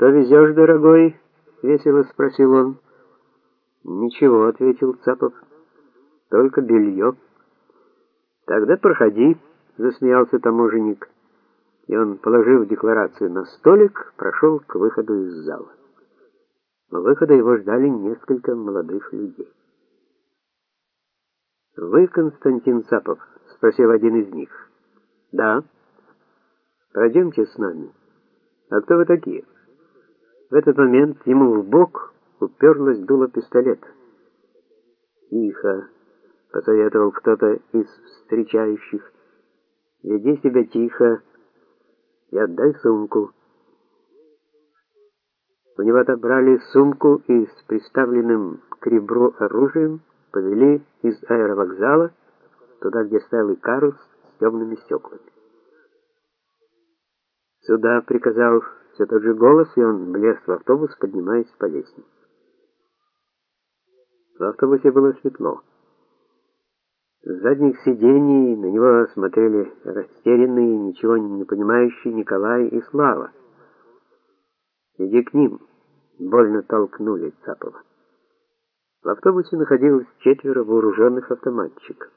Что везешь, дорогой? весело спросил он. Ничего, ответил Цапов. Только белье». Тогда проходи, засмеялся таможенник. И он, положив декларацию на столик, прошел к выходу из зала. У выхода его ждали несколько молодых людей. «Вы Константин Цапов?» — спросил один из них. «Да». «Пройдемте с нами». «А кто вы такие?» В этот момент ему в бок уперлось дуло пистолета. «Тихо», — посоветовал кто-то из встречающих. «Веди себя тихо и отдай сумку». У него отобрали сумку и с приставленным к ребру оружием повели из аэровокзала туда, где стоял Икарус с темными стеклами. «Сюда!» — приказал все тот же голос, и он влез в автобус, поднимаясь по лестнице. В автобусе было светло. С задних сидений на него смотрели растерянные, ничего не понимающие Николай и Слава. «Иди к ним!» — больно толкнули Цапова. В автобусе находилось четверо вооруженных автоматчиков.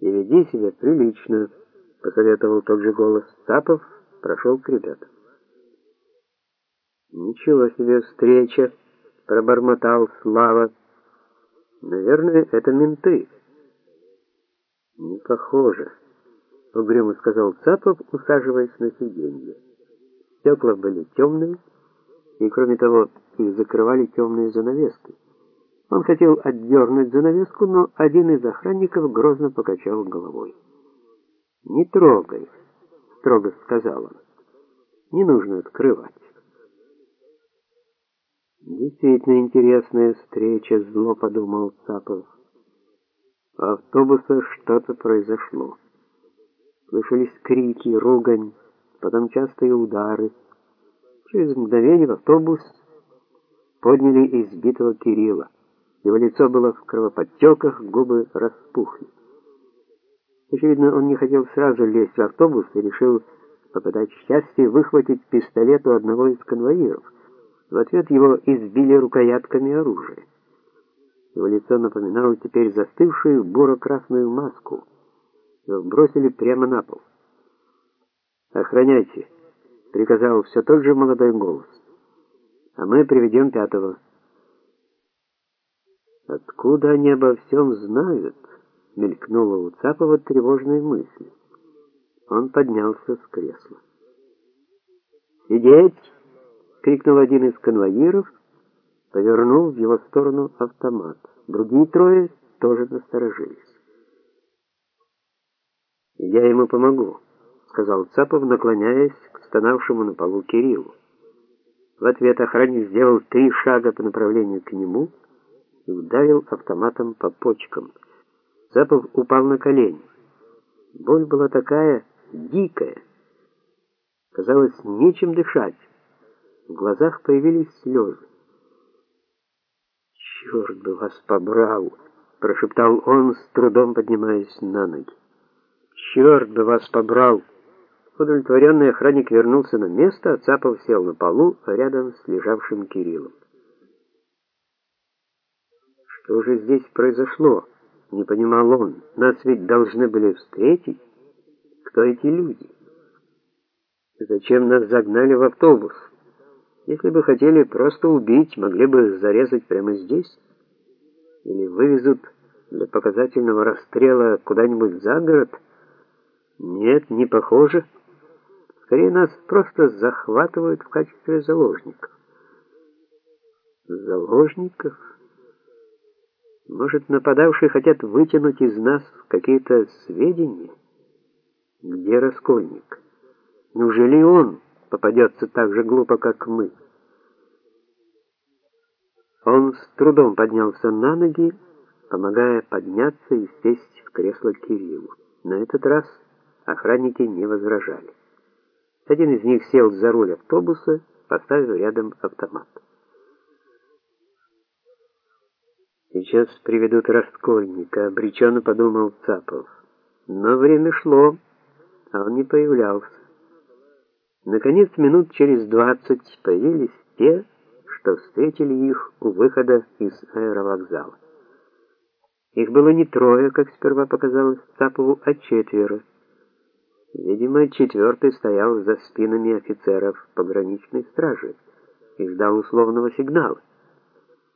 «И веди себя прилично», — посоветовал тот же голос. Цапов прошел к ребятам. «Ничего себе встреча!» — пробормотал Слава. «Наверное, это менты». «Не похоже», — угрюмо сказал Цапов, усаживаясь на сиденье. Стекла были темные, и, кроме того, их закрывали темные занавески. Он хотел отдернуть занавеску, но один из охранников грозно покачал головой. «Не трогай», — строго сказал он. «Не нужно открывать». Действительно интересная встреча, зло подумал Цапов. В автобусе что-то произошло. Слышались крики, ругань, потом частые удары. Через мгновение в автобус подняли избитого Кирилла. Его лицо было в кровоподтеках, губы распухли. Очевидно, он не хотел сразу лезть в автобус и решил попытать счастье выхватить пистолет у одного из конвоиров. В ответ его избили рукоятками оружия. Его лицо напоминало теперь застывшую буро-красную маску. Его бросили прямо на пол. «Охраняйте!» — приказал все тот же молодой голос а мы приведем пятого. Откуда они обо всем знают? Мелькнула у Цапова тревожная мысль. Он поднялся с кресла. «Сидеть!» — крикнул один из конвоиров, повернул в его сторону автомат. Другие трое тоже насторожились. «Я ему помогу», — сказал Цапов, наклоняясь к стонавшему на полу Кириллу. В ответ охранник сделал три шага по направлению к нему и ударил автоматом по почкам. Запов упал на колени. Боль была такая дикая. Казалось, нечем дышать. В глазах появились слезы. «Черт бы вас побрал!» — прошептал он, с трудом поднимаясь на ноги. «Черт бы вас побрал!» Удовлетворенный охранник вернулся на место, а Цапов сел на полу рядом с лежавшим Кириллом. Что же здесь произошло? Не понимал он. Нас ведь должны были встретить. Кто эти люди? Зачем нас загнали в автобус? Если бы хотели просто убить, могли бы зарезать прямо здесь. Или вывезут для показательного расстрела куда-нибудь за город. Нет, не похоже. Скорее, нас просто захватывают в качестве заложников. Заложников? Может, нападавшие хотят вытянуть из нас какие-то сведения? Где Раскольник? Неужели он попадется так же глупо, как мы? Он с трудом поднялся на ноги, помогая подняться и сесть в кресло Кириллу. На этот раз охранники не возражали. Один из них сел за руль автобуса, поставив рядом автомат. Сейчас приведут раскольника, обреченно подумал Цапов. Но время шло, а он не появлялся. Наконец, минут через двадцать появились те, что встретили их у выхода из аэровокзала. Их было не трое, как сперва показалось Цапову, а четверо. Видимо, четвертый стоял за спинами офицеров пограничной стражи и ждал условного сигнала.